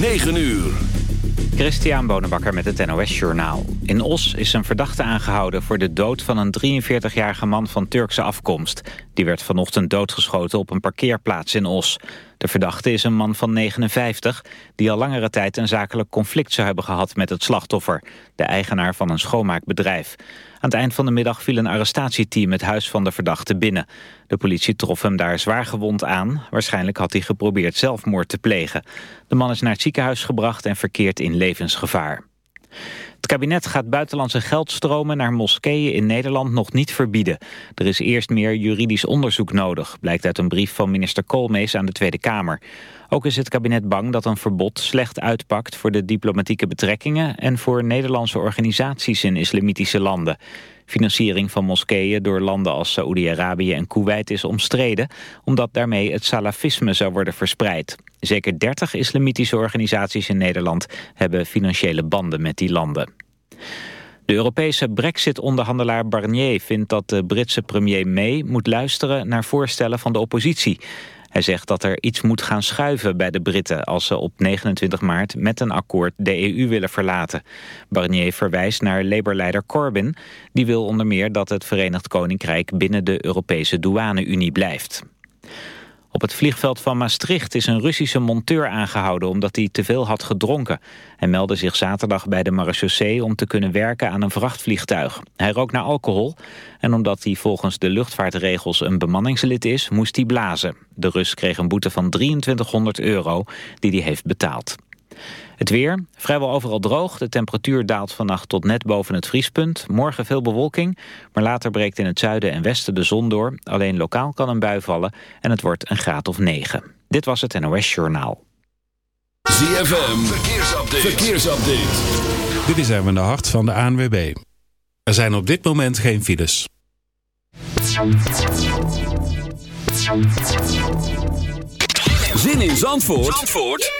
9 uur. Christian Bonenbakker met het NOS Journaal. In Os is een verdachte aangehouden voor de dood van een 43-jarige man van Turkse afkomst. Die werd vanochtend doodgeschoten op een parkeerplaats in Os. De verdachte is een man van 59 die al langere tijd een zakelijk conflict zou hebben gehad met het slachtoffer, de eigenaar van een schoonmaakbedrijf. Aan het eind van de middag viel een arrestatieteam het huis van de verdachte binnen. De politie trof hem daar zwaar gewond aan. Waarschijnlijk had hij geprobeerd zelfmoord te plegen. De man is naar het ziekenhuis gebracht en verkeert in levensgevaar. Het kabinet gaat buitenlandse geldstromen naar moskeeën in Nederland nog niet verbieden. Er is eerst meer juridisch onderzoek nodig, blijkt uit een brief van minister Koolmees aan de Tweede Kamer. Ook is het kabinet bang dat een verbod slecht uitpakt voor de diplomatieke betrekkingen en voor Nederlandse organisaties in islamitische landen. Financiering van moskeeën door landen als Saoedi-Arabië en Kuwait is omstreden, omdat daarmee het salafisme zou worden verspreid. Zeker 30 islamitische organisaties in Nederland hebben financiële banden met die landen. De Europese brexit-onderhandelaar Barnier vindt dat de Britse premier May moet luisteren naar voorstellen van de oppositie. Hij zegt dat er iets moet gaan schuiven bij de Britten... als ze op 29 maart met een akkoord de EU willen verlaten. Barnier verwijst naar Labour-leider Corbyn. Die wil onder meer dat het Verenigd Koninkrijk... binnen de Europese douane-Unie blijft. Op het vliegveld van Maastricht is een Russische monteur aangehouden omdat hij te veel had gedronken. Hij meldde zich zaterdag bij de marechaussee om te kunnen werken aan een vrachtvliegtuig. Hij rook naar alcohol en omdat hij volgens de luchtvaartregels een bemanningslid is, moest hij blazen. De Rus kreeg een boete van 2300 euro die hij heeft betaald. Het weer, vrijwel overal droog. De temperatuur daalt vannacht tot net boven het vriespunt. Morgen veel bewolking, maar later breekt in het zuiden en westen de zon door. Alleen lokaal kan een bui vallen en het wordt een graad of 9. Dit was het NOS Journaal. ZFM, verkeersupdate. verkeersupdate. Dit is Erwin de Hart van de ANWB. Er zijn op dit moment geen files. Zin in Zandvoort? Zandvoort?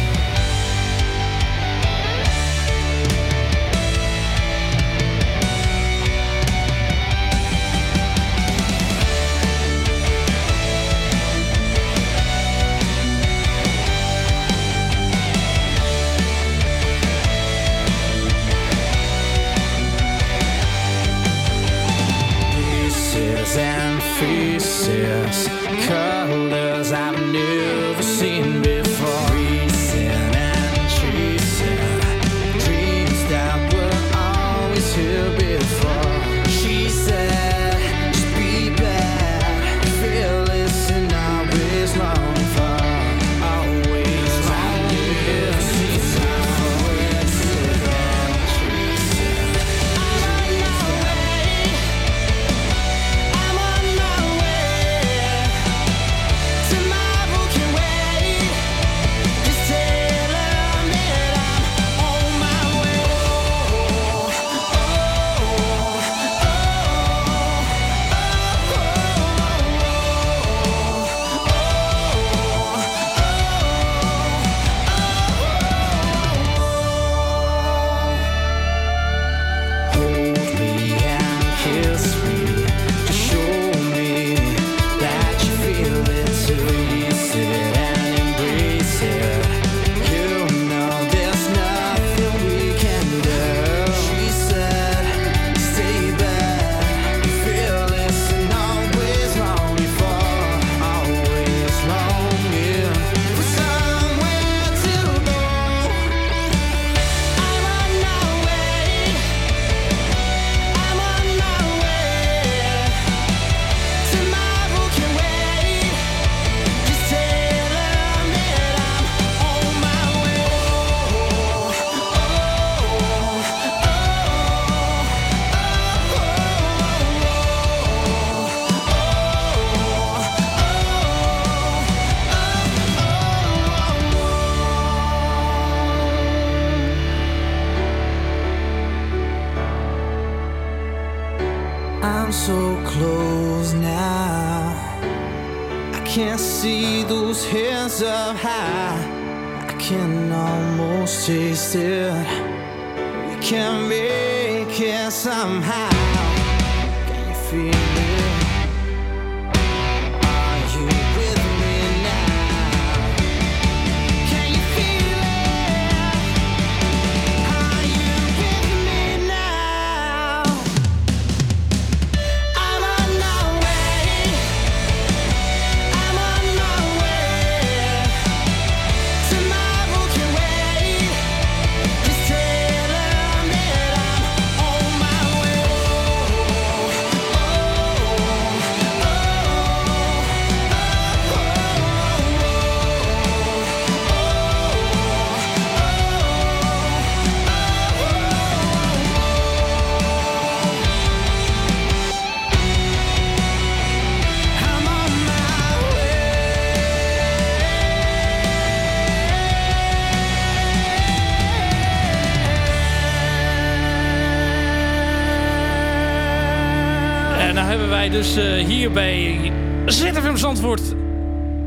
Dus uh, hier bij ZFM Zandvoort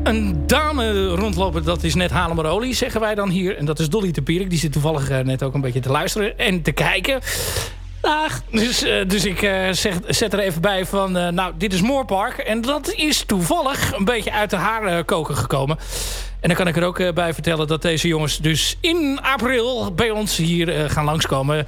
een dame rondlopen. Dat is net Halemar Olie, zeggen wij dan hier. En dat is Dolly de. Die zit toevallig uh, net ook een beetje te luisteren en te kijken. Dag. Dus, uh, dus ik zeg, zet er even bij van... nou, dit is Moorpark. En dat is toevallig een beetje uit de haar koken gekomen. En dan kan ik er ook bij vertellen dat deze jongens dus in april bij ons hier gaan langskomen.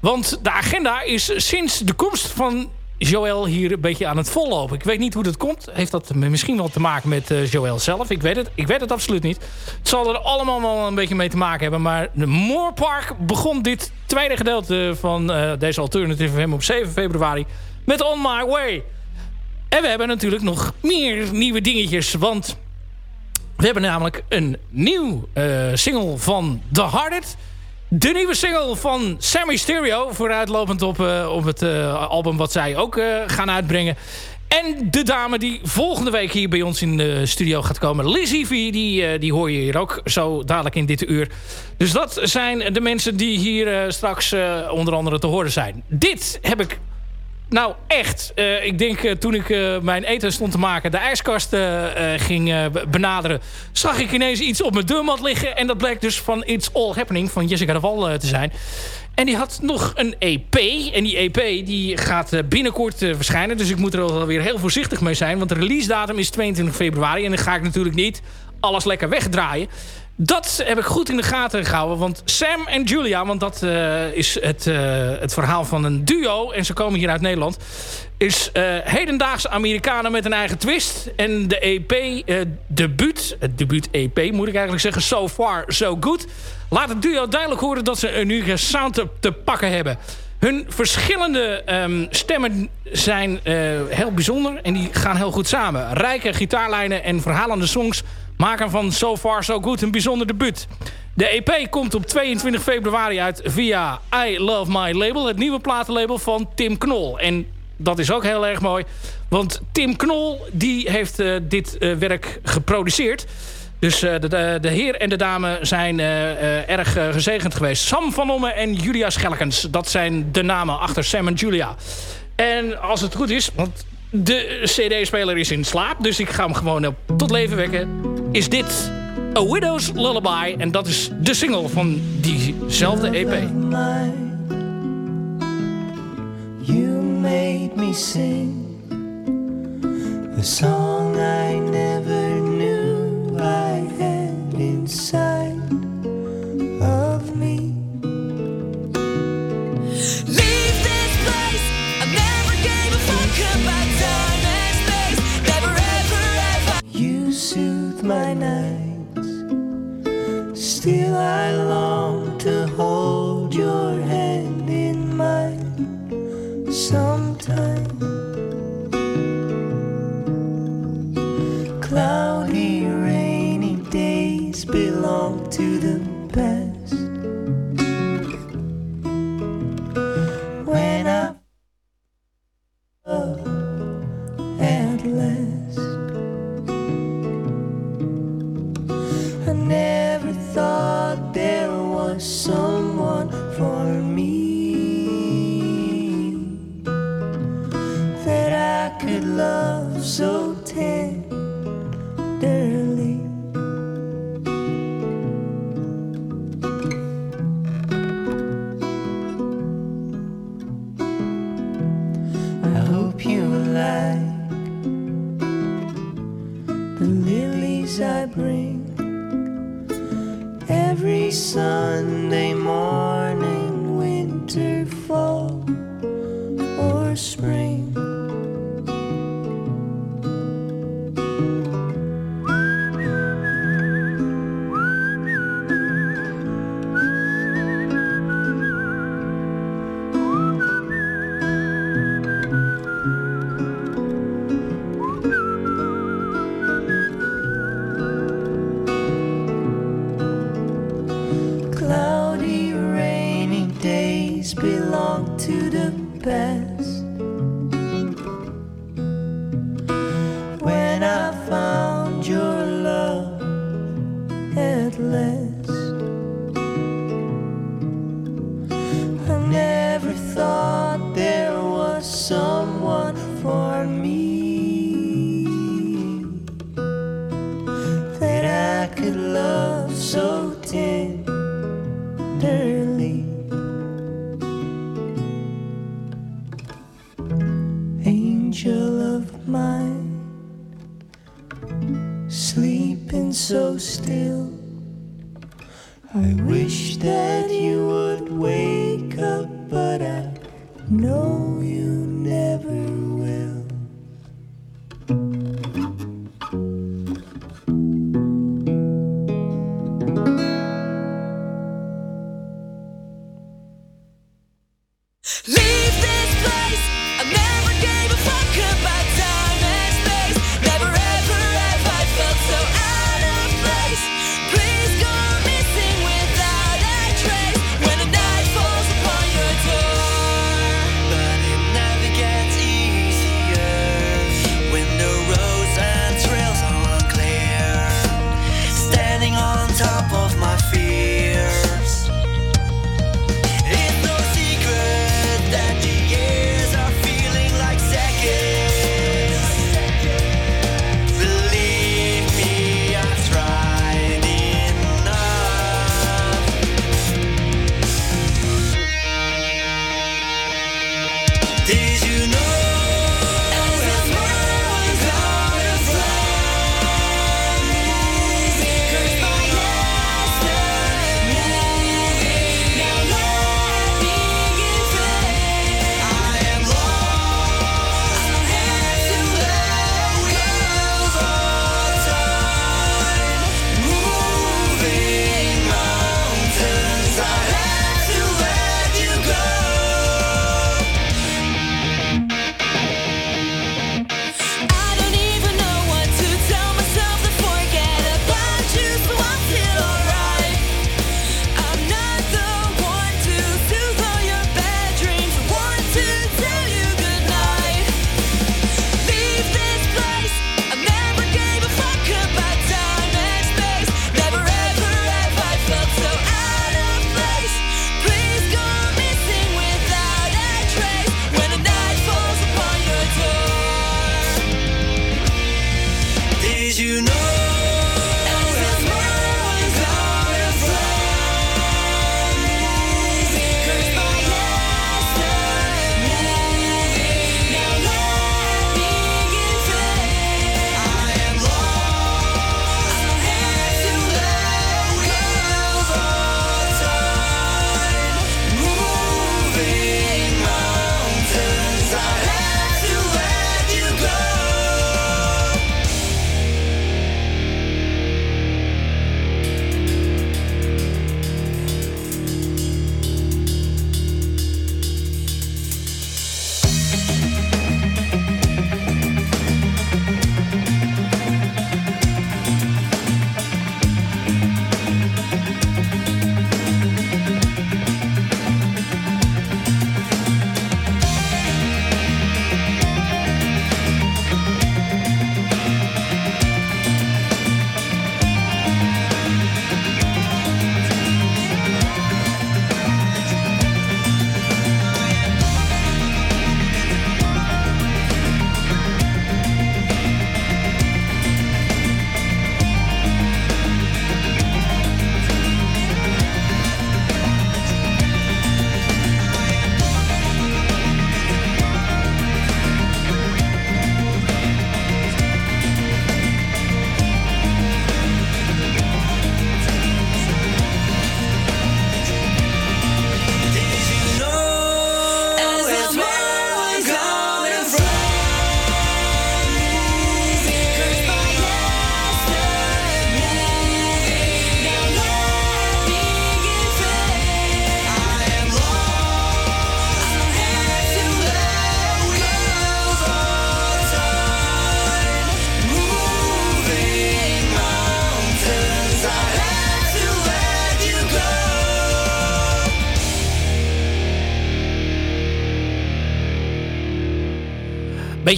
Want de agenda is sinds de komst van Joël hier een beetje aan het vollopen. Ik weet niet hoe dat komt. Heeft dat misschien wel te maken met uh, Joël zelf? Ik weet, het, ik weet het absoluut niet. Het zal er allemaal wel een beetje mee te maken hebben. Maar de Moorpark begon dit tweede gedeelte van uh, deze Alternative FM op 7 februari met On My Way. En we hebben natuurlijk nog meer nieuwe dingetjes. Want we hebben namelijk een nieuw uh, single van The Hearted... De nieuwe single van Sammy Stereo. Vooruitlopend op, uh, op het uh, album wat zij ook uh, gaan uitbrengen. En de dame die volgende week hier bij ons in de studio gaat komen. Lizzie V, die, die hoor je hier ook zo dadelijk in dit uur. Dus dat zijn de mensen die hier straks onder andere te horen zijn. Dit heb ik nou, echt. Uh, ik denk uh, toen ik uh, mijn eten stond te maken... de ijskast ging benaderen... zag ik ineens iets op mijn deurmat liggen. En dat bleek dus van It's All Happening van Jessica de Val te zijn. En die had nog een EP. En die EP die gaat binnenkort verschijnen. Dus ik moet er alweer heel voorzichtig mee zijn. Want de release datum is 22 februari. En dan ga ik natuurlijk niet alles lekker wegdraaien. Dat heb ik goed in de gaten gehouden. Want Sam en Julia, want dat uh, is het, uh, het verhaal van een duo. En ze komen hier uit Nederland. Is uh, hedendaagse Amerikanen met een eigen twist. En de EP, debuut, het debuut EP moet ik eigenlijk zeggen. So far, so good. Laat het duo duidelijk horen dat ze een unieke sound te, pakken hebben. Hun verschillende um, stemmen zijn heel bijzonder. En die gaan heel goed samen. Rijke gitaarlijnen en verhalende songs Maker van So Far So Good een bijzonder debuut. De EP komt op 22 februari uit via I Love My Label. Het nieuwe platenlabel van Tim Knol. En dat is ook heel erg mooi. Want Tim Knol die heeft uh, dit uh, werk geproduceerd. Dus de, de, de, heer en de dame zijn erg gezegend geweest. Sam van Omme en Julia Schelkens. Dat zijn de namen achter Sam en Julia. En als het goed is, want de cd-speler is in slaap. Dus ik ga hem gewoon op tot leven wekken. Is dit A Widow's Lullaby. En dat is de single van diezelfde EP. You made me sing The song I never knew I had inside my nights. Still, I long to hold your sleeping so still. I wish that you would wake.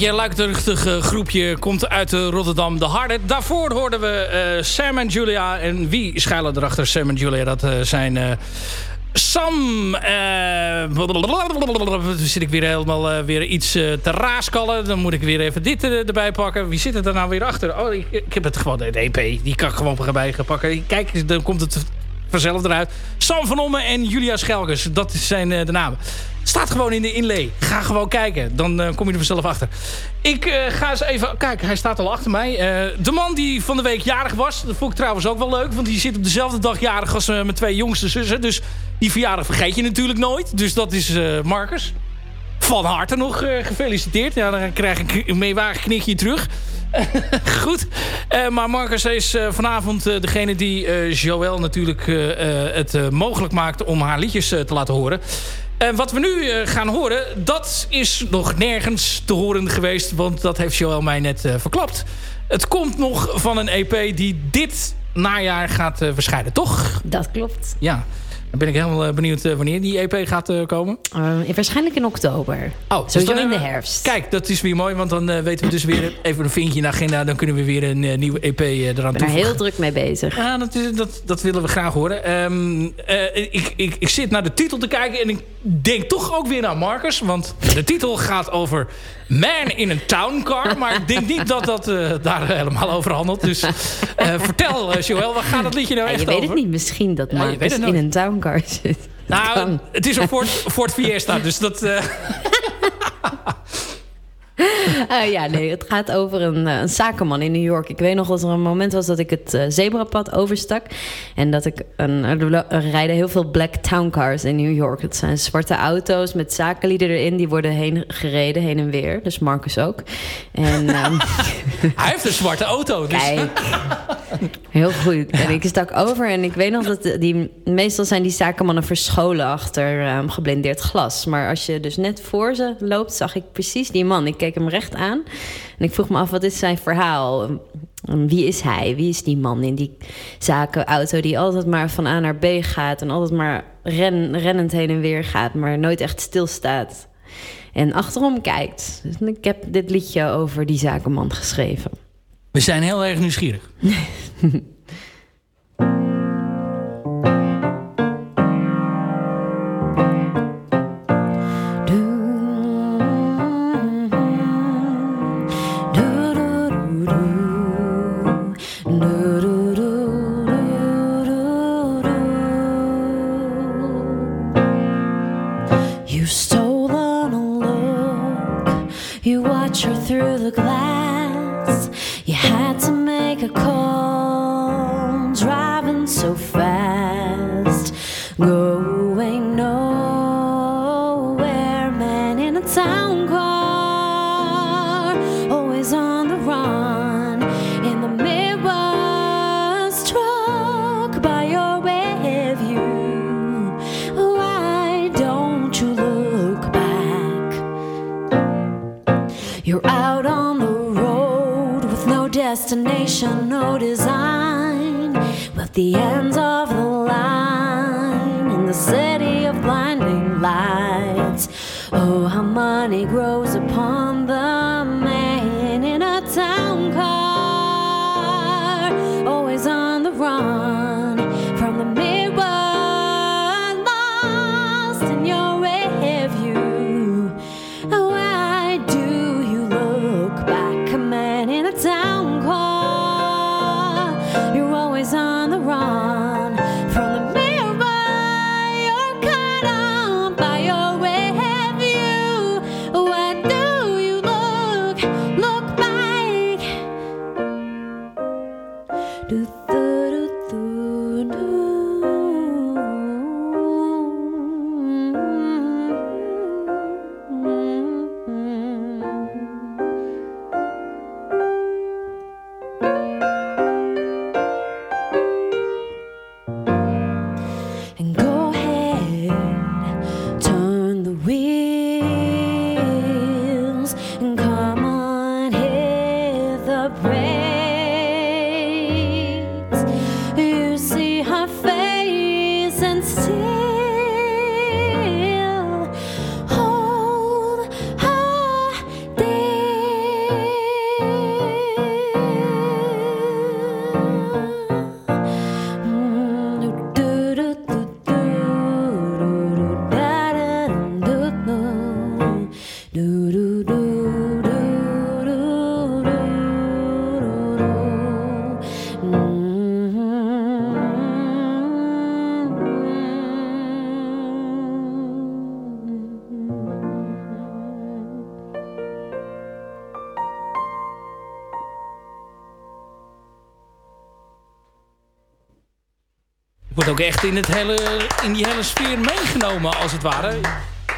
Beetje luidruchtig eh, groepje komt uit eh, Rotterdam, de Harde. Daarvoor hoorden we eh, Sam en Julia. En wie schuilen erachter Sam en Julia? Dat zijn eh, Sam... blablabla. zit ik weer helemaal weer iets te raaskallen. Dan moet ik weer even dit erbij pakken. Wie zit er nou weer achter? Oh, ik, heb het gewoon, de EP. Die kan ik gewoon erbij gaan pakken. Kijk, dan komt het vanzelf eruit. Sam van Omme en Julia Schelkers. Dat zijn de namen. Staat gewoon in de inlay. Ga gewoon kijken. Dan eh, kom je er vanzelf achter. Ik eh, ga eens even... Kijk, hij staat al achter mij. Eh, de man die van de week jarig was. Dat vond ik trouwens ook wel leuk. Want die zit op dezelfde dag jarig als mijn twee jongste zussen. Dus die verjaardag vergeet je natuurlijk nooit. Dus dat is Marcus. Van harte nog gefeliciteerd. Ja, dan krijg ik een meewarig knikje terug. Goed. Maar Marcus is vanavond degene die Joël natuurlijk het mogelijk maakt om haar liedjes te laten horen. En wat we nu eh, gaan horen, dat is nog nergens te horen geweest. Want dat heeft Joël mij net eh, verklapt. Het komt nog van een EP die dit najaar gaat eh, verschijnen, toch? Dat klopt. Ja. Dan ben ik helemaal eh, benieuwd eh, wanneer die EP gaat eh, komen. Eh, waarschijnlijk in oktober. Oh, dus Sowieso dan, in de herfst. Kijk, dat is weer mooi, want dan weten we dus weer even een vinkje in de agenda. Dan kunnen we weer een nieuwe EP eraan er toevoegen. heel druk mee bezig. Ja, dat, is- dat, dat willen we graag horen. Ehm, eh, ik, ik, ik zit naar de titel te kijken en ik denk toch ook weer naar Marcus. Want de titel gaat over Man in een Town Car. Maar ik denk niet dat dat daar helemaal over handelt. Dus vertel, Joël, waar gaat het liedje nou Ja, echt je weet over? het niet. Misschien dat Marcus in een zit. Nou, het is een Ford, Ford Fiesta, dus dat... eh, Eh, ja, nee, het gaat over een, eh, een zakenman in New York. Ik weet nog dat er een moment was dat ik het eh, zebrapad overstak. En dat ik... Een, er rijden heel veel black town cars in New York. Het zijn zwarte auto's met zakenlieden erin. Die worden heen gereden, heen en weer. Dus Marcus ook. En ehm, hij heeft een zwarte auto. Dus kijk, heel goed. En ik stak over en ik weet nog dat die... Meestal zijn die zakenmannen verscholen achter ehm, geblindeerd glas. Maar als je dus net voor ze loopt, zag ik precies die man. Ik keek hem recht aan. En ik vroeg me af, wat is zijn verhaal? Wie is hij? Wie is die man in die zakenauto die altijd maar van A naar B gaat... en altijd maar ren, rennend heen en weer gaat, maar nooit echt stilstaat... En achterom kijkt. Dus ik heb dit liedje over die zakenman geschreven. we zijn heel erg nieuwsgierig. watch her through the glass. You had to make a call, driving so fast, the ends of see echt in, het hele, in die hele sfeer meegenomen, als het ware.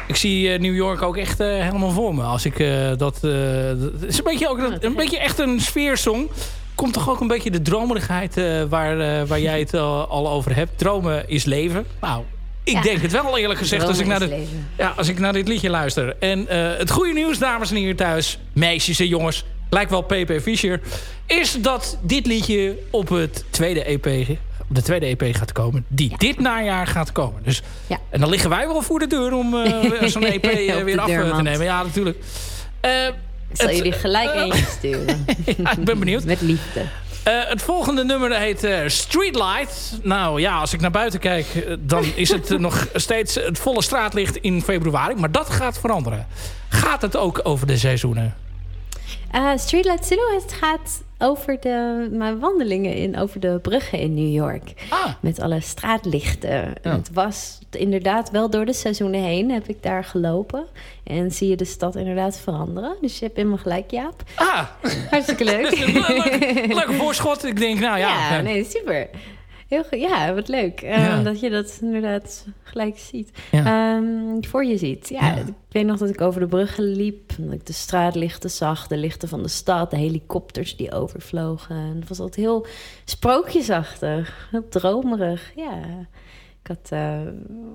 Ik zie eh, New York ook echt eh, helemaal voor me. Als ik eh, dat... dat is een beetje, ook, dat- een beetje echt een sfeersong. Komt toch ook een beetje de dromerigheid waar, waar jij het al over hebt. Dromen is leven. Nou, ik Ja. denk het wel eerlijk gezegd als ik, naar de, ja, als ik naar dit liedje luister. En het goede nieuws, dames en heren thuis. Meisjes en jongens. Lijkt wel PP Fischer. Is dat dit liedje op het tweede EP, op de tweede EP gaat komen. Die dit najaar gaat komen. Dus, Ja. En dan liggen wij wel voor de deur om eh, zo'n EP eh, weer de af eh, te nemen. Ja, natuurlijk. Ik zal het- jullie gelijk eentje sturen. ja, ik ben benieuwd. Met liefde. Het volgende nummer heet eh, Streetlight. Nou ja, als ik naar buiten kijk, dan is het nog steeds het volle straatlicht in februari. Maar dat gaat veranderen. Gaat het ook over de seizoenen? Eh, Streetlight Silhouette gaat over de, mijn wandelingen in, over de bruggen in New York. Ah, Met alle straatlichten. Ja. Het was inderdaad wel door de seizoenen heen heb ik daar gelopen. En zie je de stad inderdaad veranderen. Dus je hebt helemaal gelijk, Jaap. ah Hartstikke leuk. leuk, leuk voorschot. Ik denk, nou ja. Ja, nee, super. Heel goed. Ja, wat leuk. Eh, Ja. Dat je dat inderdaad gelijk ziet. Ja. Ehm, voor je ziet. Ja, Ja. ik weet nog dat ik over de bruggen liep. en Dat ik de straatlichten zag. De lichten van de stad. De helikopters die overvlogen. En het was altijd heel sprookjesachtig. Heel dromerig. Ja, ik had... eh,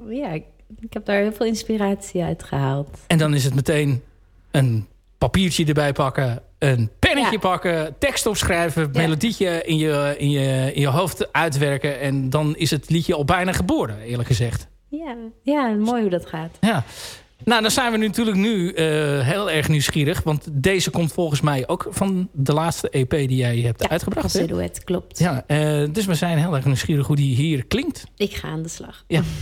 ja, ik, ik heb daar heel veel inspiratie uit gehaald. En dan is het meteen een papiertje erbij pakken. Een pennetje Ja. pakken. Tekst opschrijven. Ja. Melodietje in je, in, je, in je hoofd uitwerken. En dan is het liedje al bijna geboren, eerlijk gezegd. Ja, ja mooi hoe dat gaat. Ja. Nou, dan zijn we natuurlijk nu eh, heel erg nieuwsgierig. Want deze komt volgens mij ook van de laatste EP die jij hebt Ja, uitgebracht. Silhouette, klopt. Ja, eh, dus we zijn heel erg nieuwsgierig hoe die hier klinkt. Ik ga aan de slag. Ja.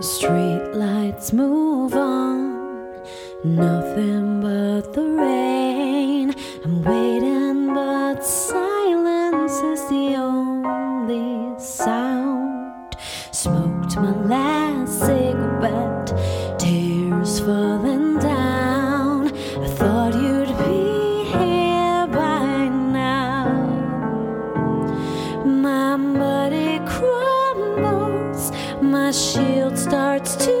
Street lights move on, nothing but the rain. I'm waiting, It's too.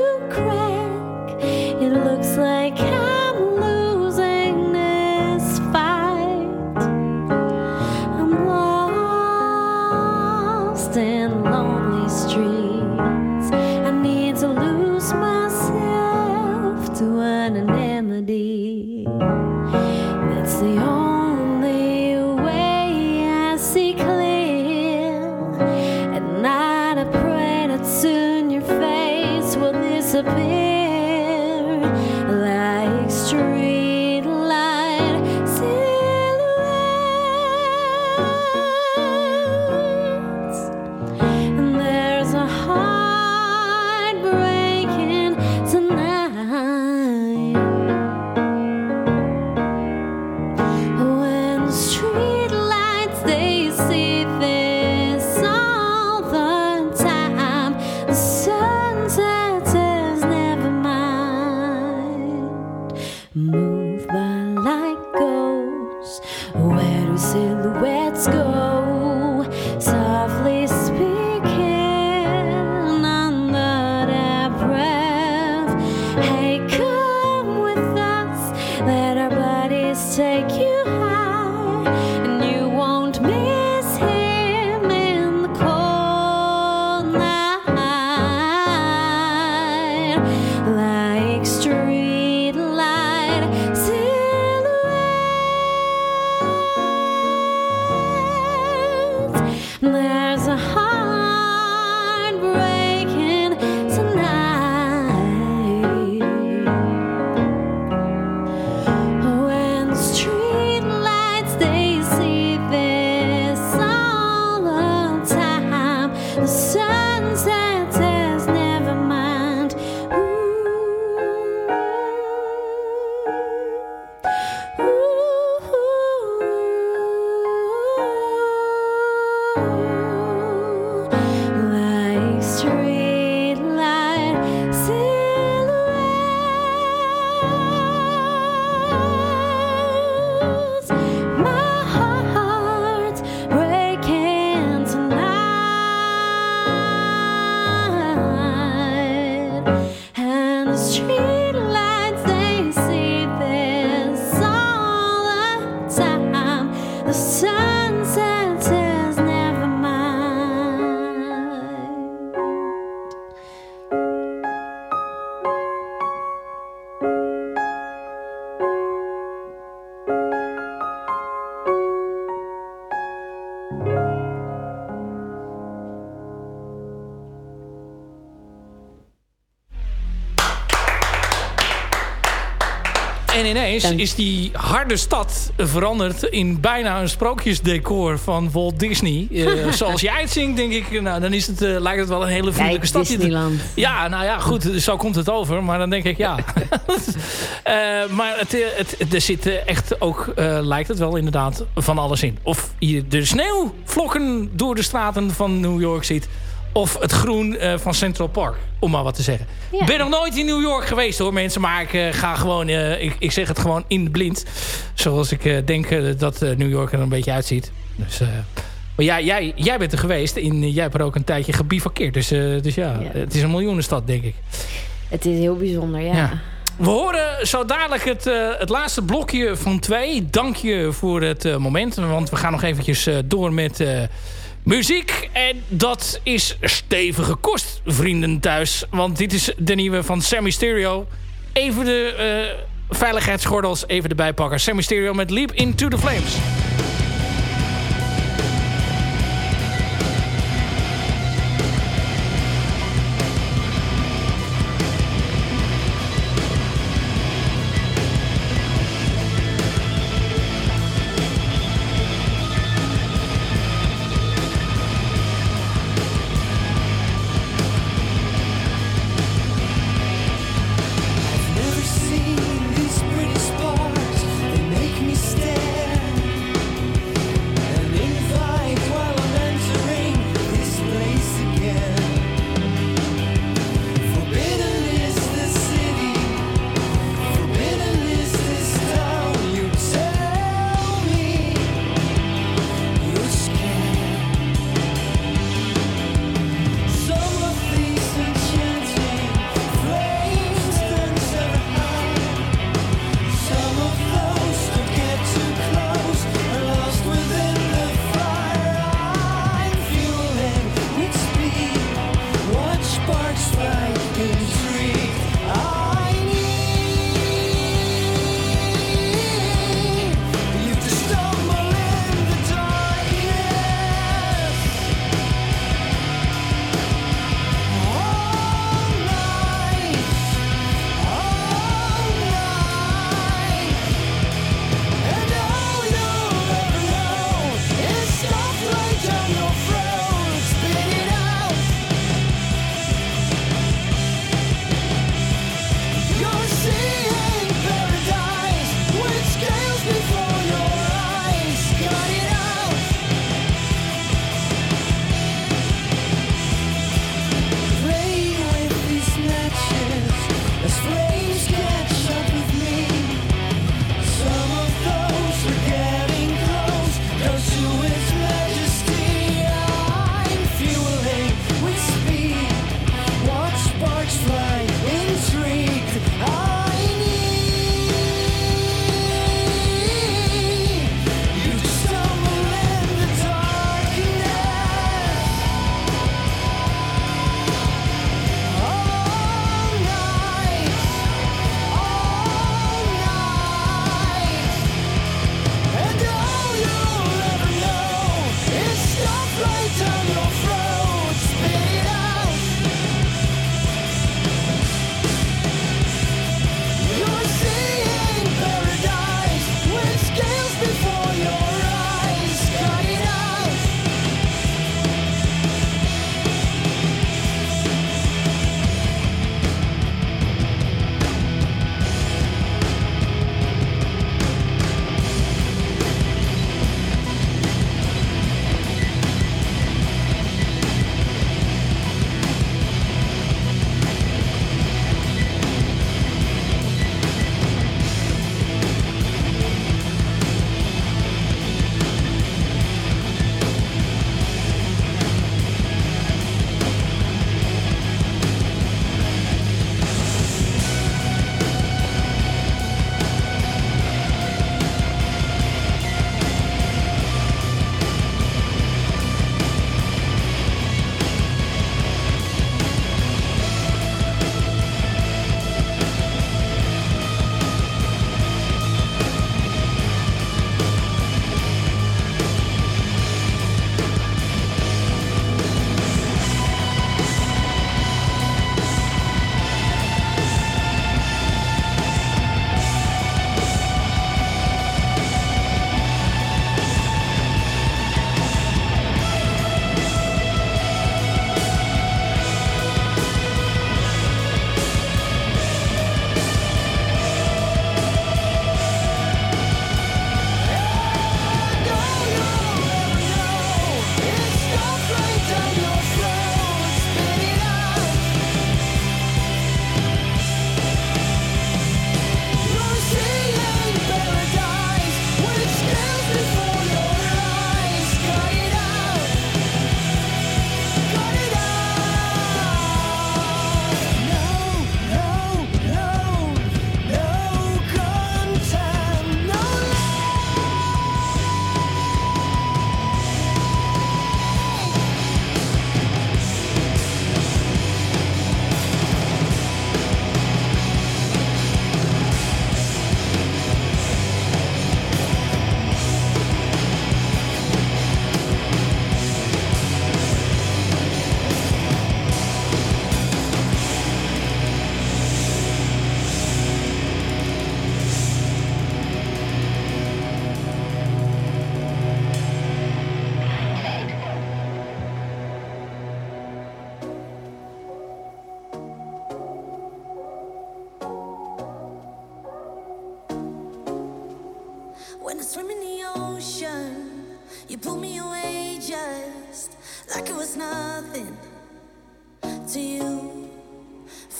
Is die harde stad veranderd in bijna een sprookjesdecor van Walt Disney. Eh, zoals jij het zingt, denk ik, nou, dan is het, eh, lijkt het wel een hele vriendelijke stad. Disneyland. Ja, nou ja, goed, zo komt het over. Maar dan denk ik, ja. Eh, maar het, eh, het, er zit eh, echt ook, eh, lijkt het wel inderdaad, van alles in. Of je de sneeuwvlokken door de straten van New York ziet. Of het groen eh, van Central Park, om maar wat te zeggen. Ja. Ik ben nog nooit in New York geweest hoor mensen. Maar ik eh, ga gewoon, eh, ik, ik zeg het gewoon in de blind. Zoals ik denk dat New York er een beetje uitziet. Dus... maar jij, jij, jij bent er geweest. In, jij hebt er ook een tijdje gebivakkeerd. Dus, dus ja, Ja. het is een miljoenenstad, denk ik. Het is heel bijzonder, ja. Ja. We horen zo dadelijk het, het laatste blokje van twee. Dank je voor het moment. Want we gaan nog eventjes door met muziek. En dat is stevige kost, vrienden thuis. Want dit is de nieuwe van Sammy Stereo. Even de eh, veiligheidsgordels even erbij pakken. Sammy Stereo met Leap Into the Flames.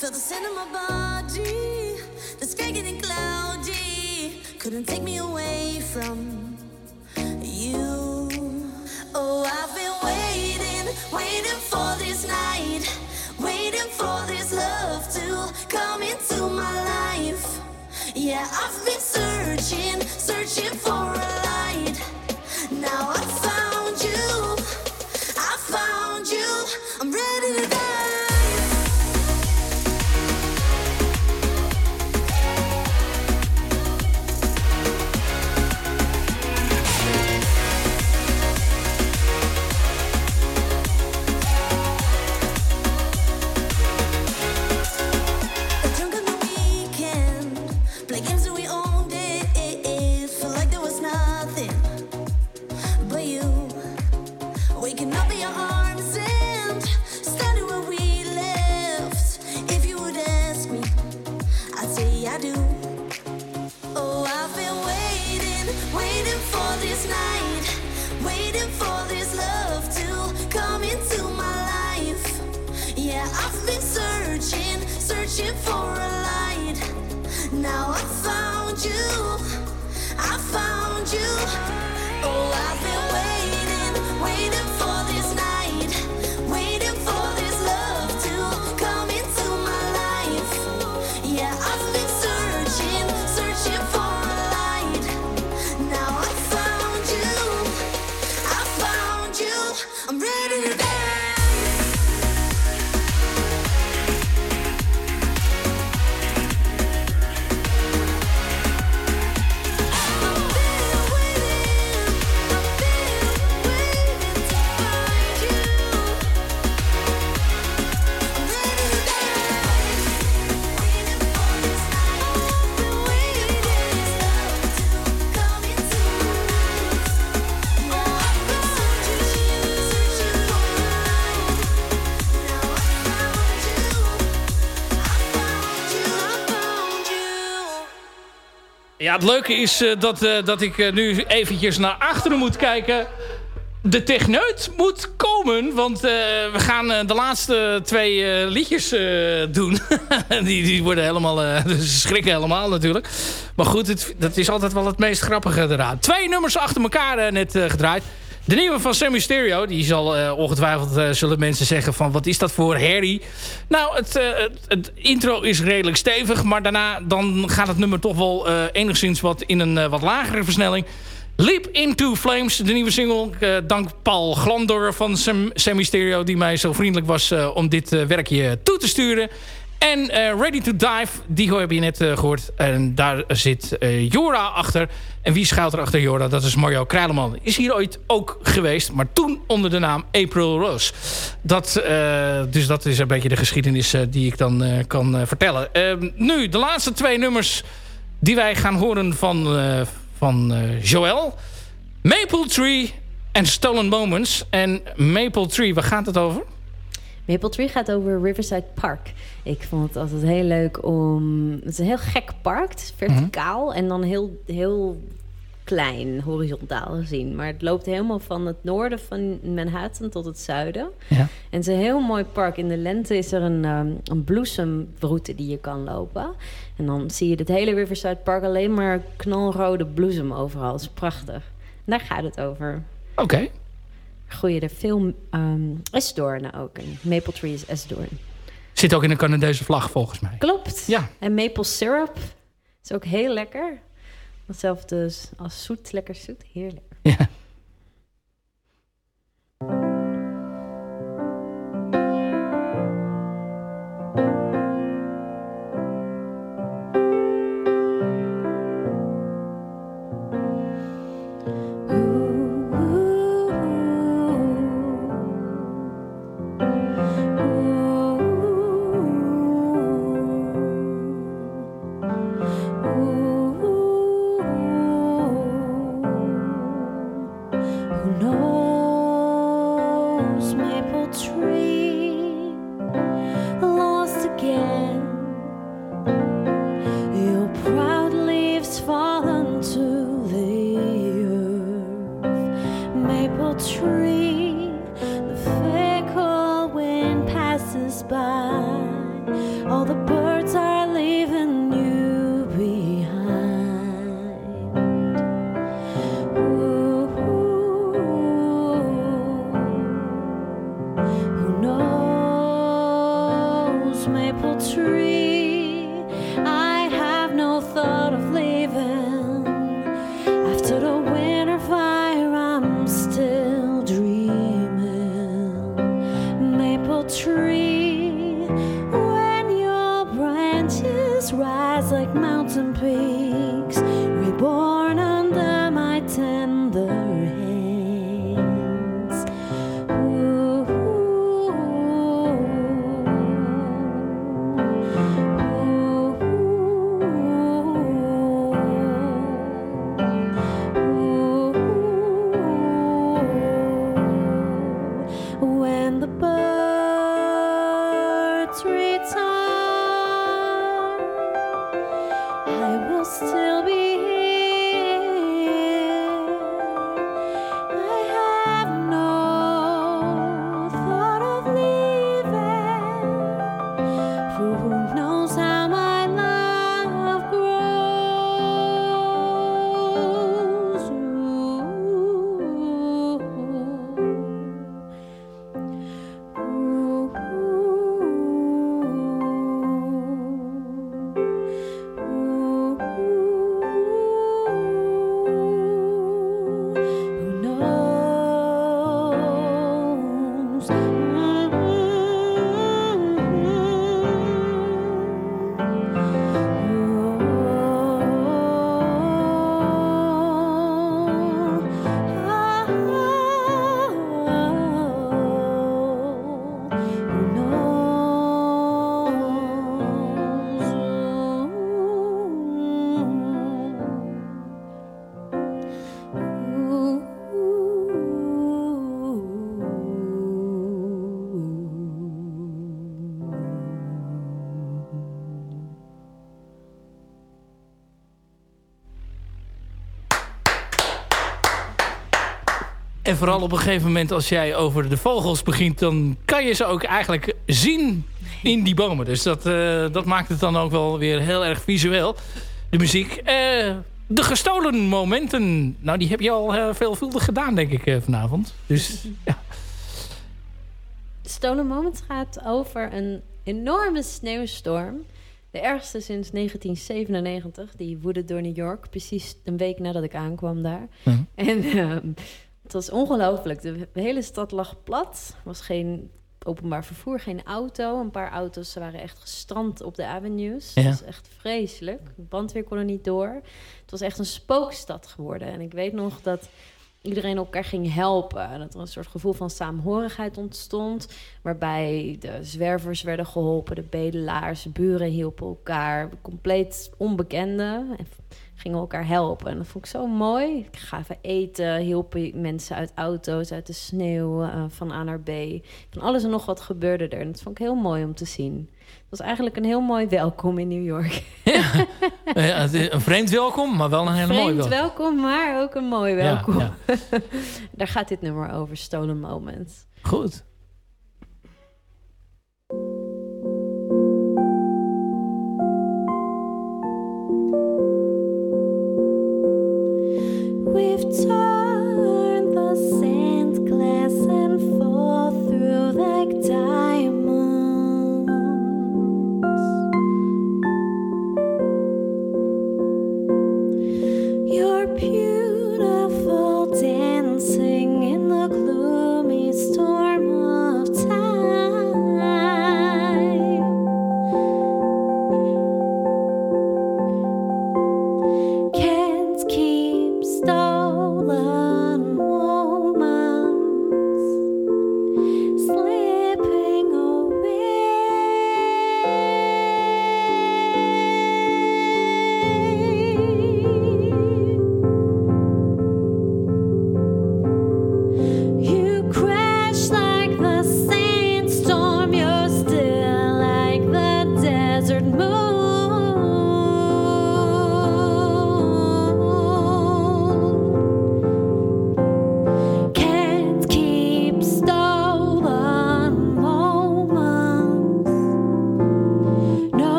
Feel the scent of my body, the sky getting cloudy. Couldn't take me away from you. Oh, I've been waiting, waiting for this night, waiting for this love to come into my life. Yeah, I've been searching, searching for a light. Now I Ja, het leuke is eh, dat, eh, dat ik eh, nu eventjes naar achteren moet kijken. De techneut moet komen, want we gaan de laatste twee liedjes doen. die, die worden helemaal, schrikken helemaal natuurlijk. Maar goed, het, dat is altijd wel het meest grappige eraan. Twee nummers achter elkaar net gedraaid. De nieuwe van Sammy Stereo, die zal eh, ongetwijfeld eh, zullen mensen zeggen van wat is dat voor herrie. Nou, het, eh, het, het intro is redelijk stevig, maar daarna dan gaat het nummer toch wel enigszins wat in een wat lagere versnelling. Leap Into Flames, de nieuwe single. dank Paul Glandor van Sam, Sammy Stereo... die mij zo vriendelijk was om dit werkje toe te sturen. En eh, Ready to Dive, die heb je net eh, gehoord. En daar zit eh, Jora achter. En wie schuilt er achter Jora? Dat is Mario Kruileman. Is hier ooit ook geweest, maar toen onder de naam April Rose. Dat, dus dat is een beetje de geschiedenis die ik dan kan vertellen. Ehm, nu, de laatste twee nummers die wij gaan horen van, van eh, Joël. Maple Tree en Stolen Moments. En Maple Tree, waar gaat het over? Maple Tree gaat over Riverside Park. Ik vond het altijd heel leuk om... Het is een heel gek park. Het is verticaal en dan heel, heel klein, horizontaal gezien. Maar het loopt helemaal van het noorden van Manhattan tot het zuiden. Ja. En het is een heel mooi park. In de lente is er een, um, een bloesemroute die je kan lopen. En dan zie je het hele Riverside Park alleen maar knalrode bloesem overal. Het is prachtig. En daar gaat het over. Oké. Groeien er veel um, esdoornen ook in. Maple Tree is esdoorn. Zit ook in de Canadese vlag volgens mij. Klopt. Ja. En maple syrup is ook heel lekker. Hetzelfde als- als zoet, lekker zoet. Heerlijk. Ja. pretend En vooral op een gegeven moment als jij over de vogels begint... dan kan je ze ook eigenlijk zien in die bomen. Dus dat, eh, dat maakt het dan ook wel weer heel erg visueel. De muziek. Eh, de gestolen momenten. Nou, die heb je al eh, veelvuldig gedaan, denk ik, vanavond. Dus ja. Stolen Moments gaat over een enorme sneeuwstorm. De ergste sinds 1997. Die woedde door New York. Precies een week nadat ik aankwam daar. En ehm, het was ongelooflijk. De hele stad lag plat. Er was geen openbaar vervoer, geen auto. Een paar auto's waren echt gestrand op de avenues. Ja. Het was echt vreselijk. De brandweer kon er niet door. Het was echt een spookstad geworden. En ik weet nog dat iedereen elkaar ging helpen. Dat er een soort gevoel van saamhorigheid ontstond. Waarbij de zwervers werden geholpen, de bedelaars, de buren hielpen elkaar. Compleet onbekenden en gingen elkaar helpen. En dat vond ik zo mooi. Ik gaven eten, hielpen mensen uit auto's, uit de sneeuw, eh, van A naar B. Van alles en nog wat gebeurde er. En dat vond ik heel mooi om te zien. Het was eigenlijk een heel mooi welkom in New York. Is een vreemd welkom, maar wel een hele mooie Vreemd welkom. welkom, maar ook een mooi Ja, welkom. ja. Daar gaat dit nummer over, Stolen Moments. Goed. We've Turn the sandglass and fall through the time.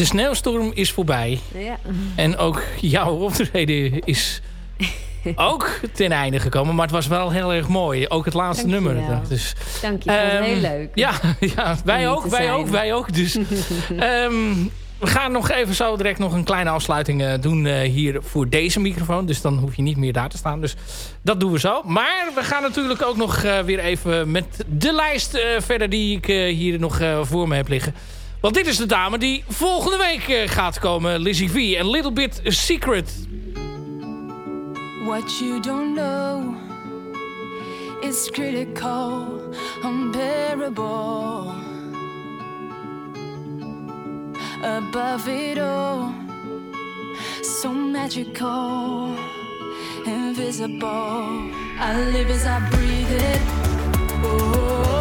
de sneeuwstorm is voorbij. Ja. En ook jouw optreden is ook ten einde gekomen. Maar het was wel heel erg mooi. Ook het laatste nummer. Dus, Dank heel ehm, leuk. Ja, ja wij ook, wij ook, wij ook. Dus, ehm, we gaan nog even zo direct nog een kleine afsluiting eh, doen eh, hier voor deze microfoon. Dus dan hoef je niet meer daar te staan. Dus dat doen we zo. Maar we gaan natuurlijk ook nog eh, weer even met de lijst verder die ik hier nog voor me heb liggen. Want dit is de dame die volgende week eh, gaat komen, Lizzie V. en Little Bit Secret. What you don't know is critical, unbearable. Above it all, so magical, invisible. I live as I breathe it. Oh.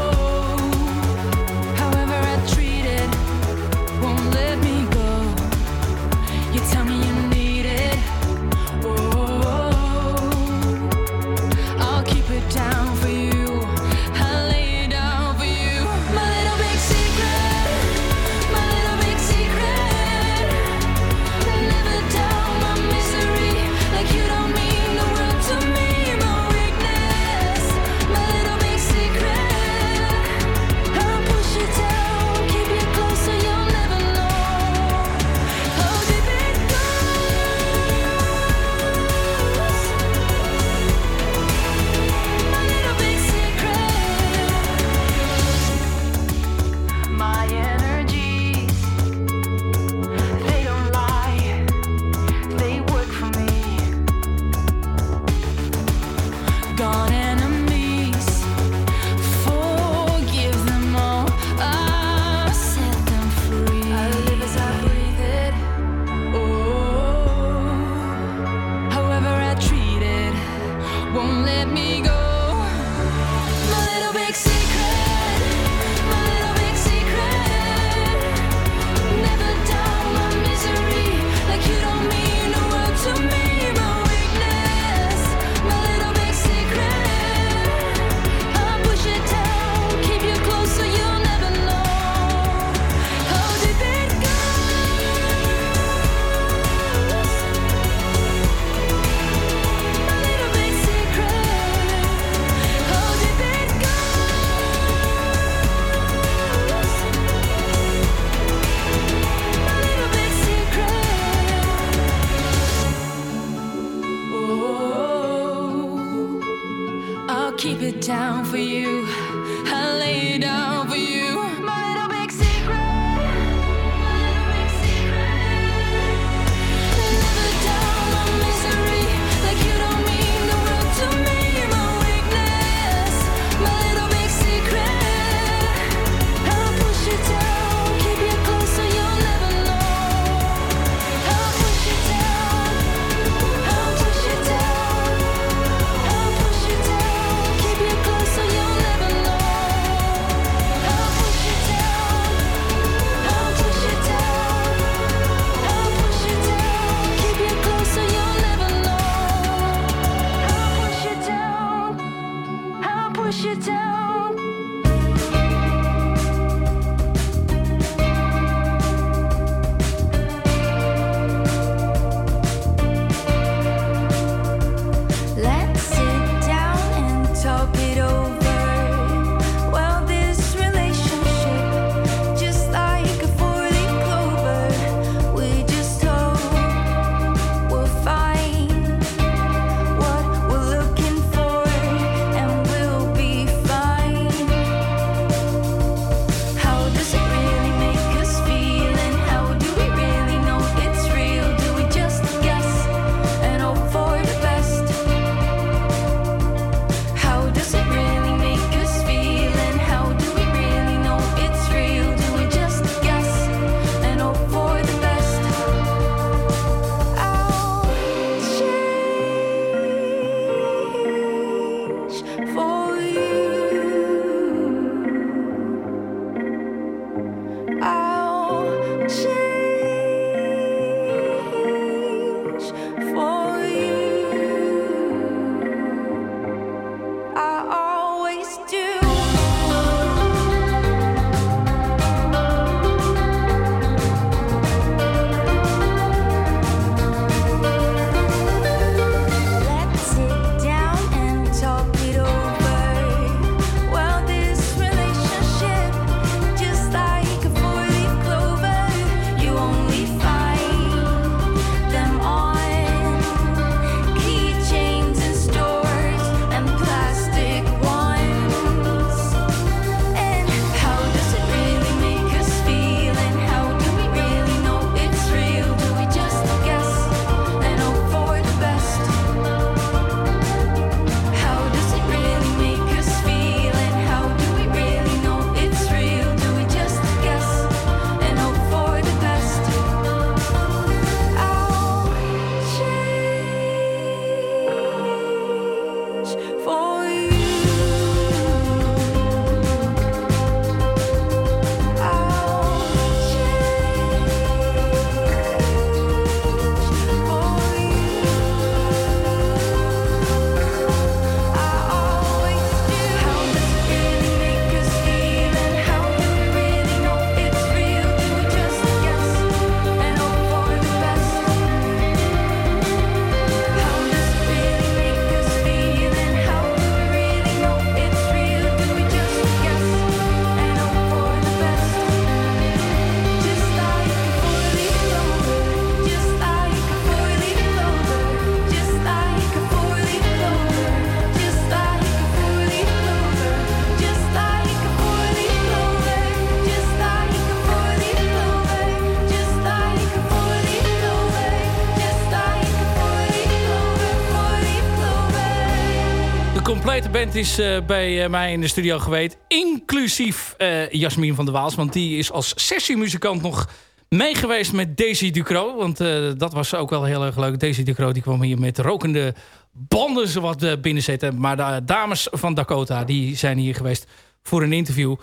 Complete band is eh, bij eh, mij in de studio geweest. Inclusief eh Jasmin van der Waals. Want die is als sessiemuzikant nog meegeweest met Daisy Ducro. Want dat was ook wel heel erg leuk. Daisy Ducro die kwam hier met rokende banden zowat uh, binnenzetten. Maar de dames van Dakota die zijn hier geweest voor een interview.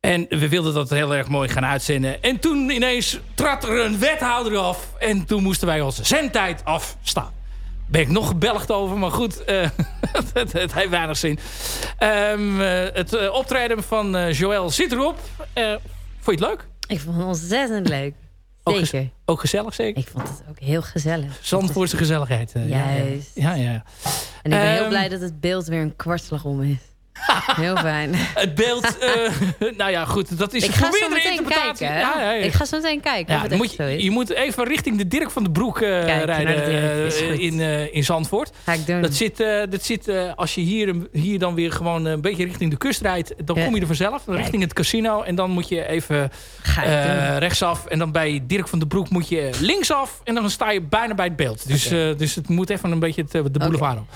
En we wilden dat heel erg mooi gaan uitzenden. En toen ineens trad er een wethouder af. En toen moesten wij onze zendtijd afstaan. Ben ik nog gebelgd over, maar goed, eh, het, het heeft weinig zin. Ehm, eh, het eh, optreden van Joël zit erop. Vond je het leuk? Ik vond het ontzettend leuk. Ook, gez- Zeker. ook gezellig zeker? Ik vond het ook heel gezellig. Zandvoortse gezelligheid. eh, ja, ja. Juist. Ja, ja. En ik ben heel Ehm, blij dat het beeld weer een kwartslag om is. Heel fijn. Het beeld, eh, nou ja, goed, dat is Ik ga zo meteen interpretatie. kijken. Ja, ja, ja. Ik ga zo meteen kijken Ja, of het dan echt moet zo je, is. je moet even richting de Dirk van de Broek eh, rijden de Dirk, is eh, in, in Zandvoort. Ga ik doen. Dat zit, dat zit als je hier, hier dan weer gewoon een beetje richting de kust rijdt, dan kom je er vanzelf. Richting het casino. En dan moet je even rechtsaf. En dan bij Dirk van de Broek moet je linksaf. En dan sta je bijna bij het beeld. Dus, dus het moet even een beetje de boulevard op.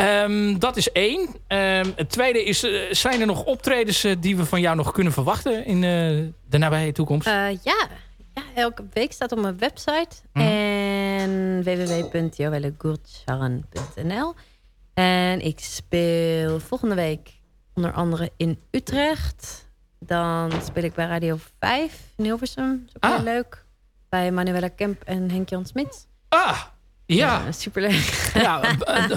Ehm, dat is één. Ehm, het tweede is, eh, zijn er nog optredens eh, die we van jou nog kunnen verwachten in eh, de nabije toekomst? Ja. ja, elke week staat op mijn website. Mhm. En www.joellegourtcharren.nl En ik speel volgende week onder andere in Utrecht. Dan speel ik bij Radio 5 in Hilversum. Dat is ook Ah. heel leuk. Bij Manuela Kemp en Henk-Jan Smit. ah, ja. superleuk. Ja, eh, eh,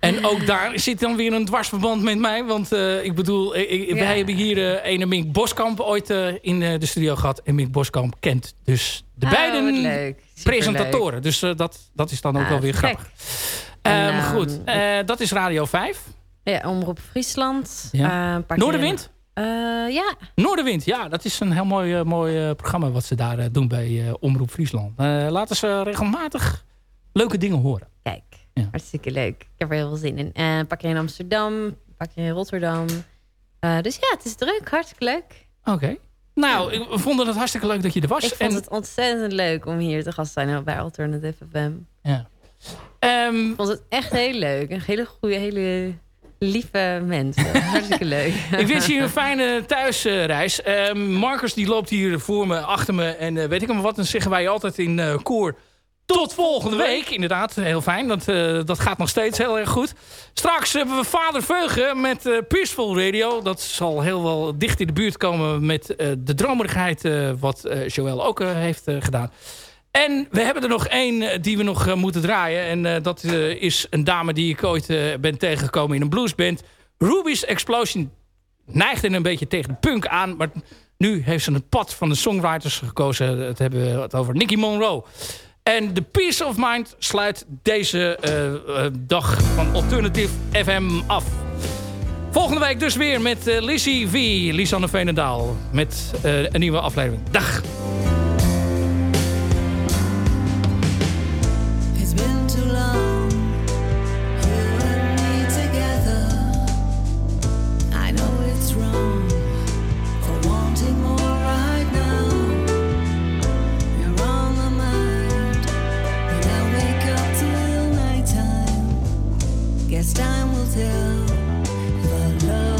en ook daar zit dan weer een dwarsverband met mij. Want eh, ik bedoel, ik, ik- Ja. wij hebben hier ene Mink Boskamp ooit in de studio gehad. En Mink Boskamp kent dus de Oh, leuk. Superleuk. presentatoren. Dus dat, dat is dan ook Ah, wel weer grappig. En, Ehm, ehm, goed, dat is Radio 5. Ja, Omroep Friesland. Ja. Noorderwind? Ja, Noorderwind, ja, dat is een heel mooi, mooi programma wat ze daar doen bij Omroep Friesland. Laten ze regelmatig leuke dingen horen. kijk. Ja. Hartstikke leuk. Ik heb er heel veel zin in. Een paar keer in Amsterdam, paar keer in Rotterdam. Eh, dus ja, het is druk. Hartstikke leuk. Oké. Nou, ik- we vonden het hartstikke leuk dat je er was. Ik vond het ontzettend leuk om hier te gast te zijn bij Alternative FM. Ja. Ehm, Ik vond het echt heel leuk. Een hele goede, hele lieve mensen. Hartstikke leuk. ik wens je een fijne thuisreis. Ehm, Marcus die loopt hier voor me, achter me. En eh, weet ik maar wat, dan zeggen wij altijd in koor... Tot volgende week. Inderdaad, heel fijn. Dat, eh, dat gaat nog steeds heel erg goed. Straks hebben we Vader Veugen met eh, Peaceful Radio. Dat zal heel wel dicht in de buurt komen met eh, de dromerigheid... wat Joël ook heeft gedaan. En we hebben er nog één die we nog moeten draaien. En dat is een dame die ik ooit ben tegengekomen in een bluesband. Ruby's Explosion neigt er een beetje tegen de punk aan. Maar nu heeft ze het pad van de songwriters gekozen. Het hebben we het over Nicky Monroe. En The Peace of Mind sluit deze eh, eh, dag van Alternative FM af. Volgende week dus weer met eh, Lizzie V. Lisanne Veenendaal. Met een nieuwe aflevering. Dag! Guess time will tell. If love